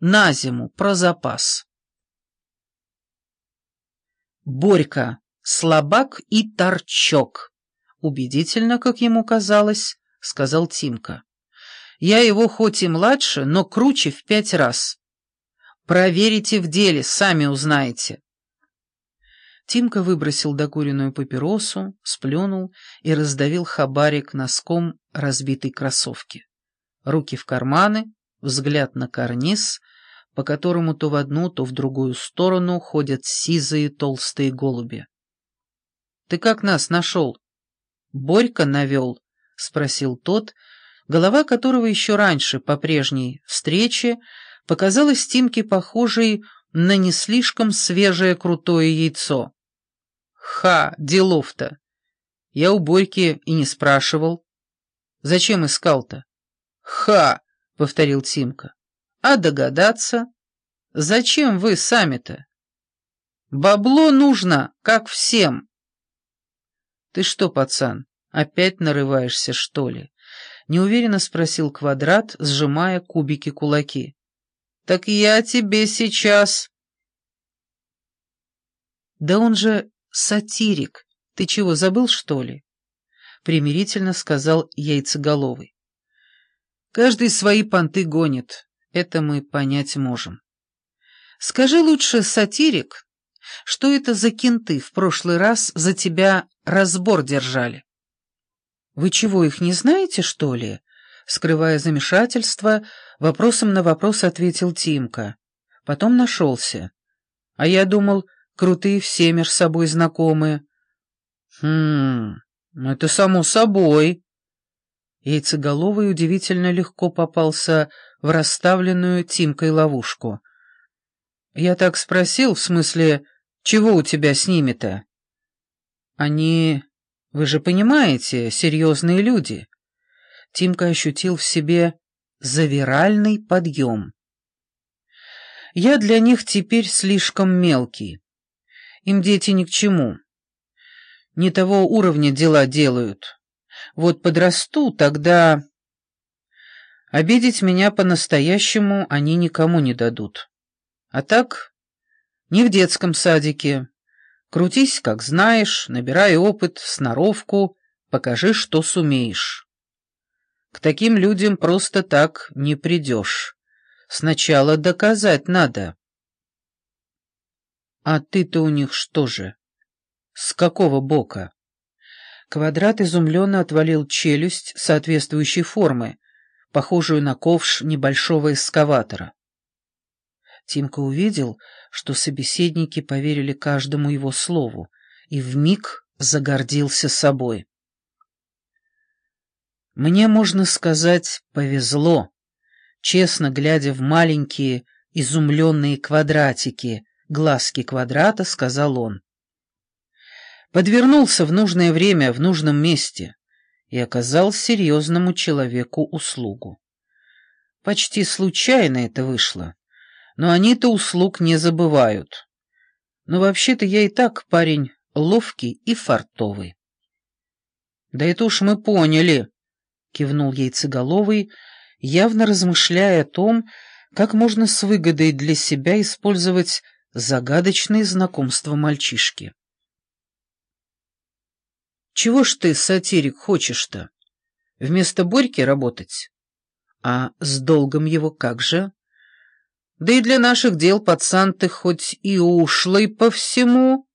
на зиму, про запас. Борька, слабак и торчок, убедительно, как ему казалось, сказал Тимка. Я его хоть и младше, но круче в пять раз. Проверите в деле, сами узнаете. Тимка выбросил докуренную папиросу, сплюнул и раздавил хабарик носком разбитой кроссовки. Руки в карманы, взгляд на карниз, по которому то в одну, то в другую сторону ходят сизые толстые голуби. — Ты как нас нашел? — Борька навел, — спросил тот, голова которого еще раньше, по прежней встрече, показалась Тимке похожей на не слишком свежее крутое яйцо. Ха, делов-то. Я у Борьки и не спрашивал. Зачем искал-то? Ха, повторил Тимка. А догадаться? Зачем вы сами-то? Бабло нужно, как всем. Ты что, пацан, опять нарываешься, что ли? Неуверенно спросил Квадрат, сжимая кубики кулаки. Так я тебе сейчас... Да он же сатирик. Ты чего, забыл, что ли?» Примирительно сказал Яйцеголовый. «Каждый свои понты гонит. Это мы понять можем. Скажи лучше, сатирик, что это за кенты в прошлый раз за тебя разбор держали?» «Вы чего, их не знаете, что ли?» Скрывая замешательство, вопросом на вопрос ответил Тимка. Потом нашелся. «А я думал, крутые все меж собой знакомые. Хм, это само собой. Яйцеголовый удивительно легко попался в расставленную Тимкой ловушку. Я так спросил, в смысле, чего у тебя с ними-то? Они, вы же понимаете, серьезные люди. Тимка ощутил в себе завиральный подъем. Я для них теперь слишком мелкий. Им дети ни к чему. Не того уровня дела делают. Вот подрасту, тогда... Обидеть меня по-настоящему они никому не дадут. А так, не в детском садике. Крутись, как знаешь, набирай опыт, сноровку, покажи, что сумеешь. К таким людям просто так не придешь. Сначала доказать надо. «А ты-то у них что же? С какого бока?» Квадрат изумленно отвалил челюсть соответствующей формы, похожую на ковш небольшого эскаватора. Тимка увидел, что собеседники поверили каждому его слову, и вмиг загордился собой. «Мне, можно сказать, повезло», честно глядя в маленькие изумленные квадратики, глазки квадрата, сказал он. Подвернулся в нужное время, в нужном месте и оказал серьезному человеку услугу. Почти случайно это вышло, но они-то услуг не забывают. Но вообще-то я и так парень ловкий и фартовый. «Да это уж мы поняли», — кивнул яйцеголовый, явно размышляя о том, как можно с выгодой для себя использовать загадочные знакомства мальчишки. «Чего ж ты, сатирик, хочешь-то? Вместо Борьки работать? А с долгом его как же? Да и для наших дел, пацан, ты хоть и ушлый по всему...»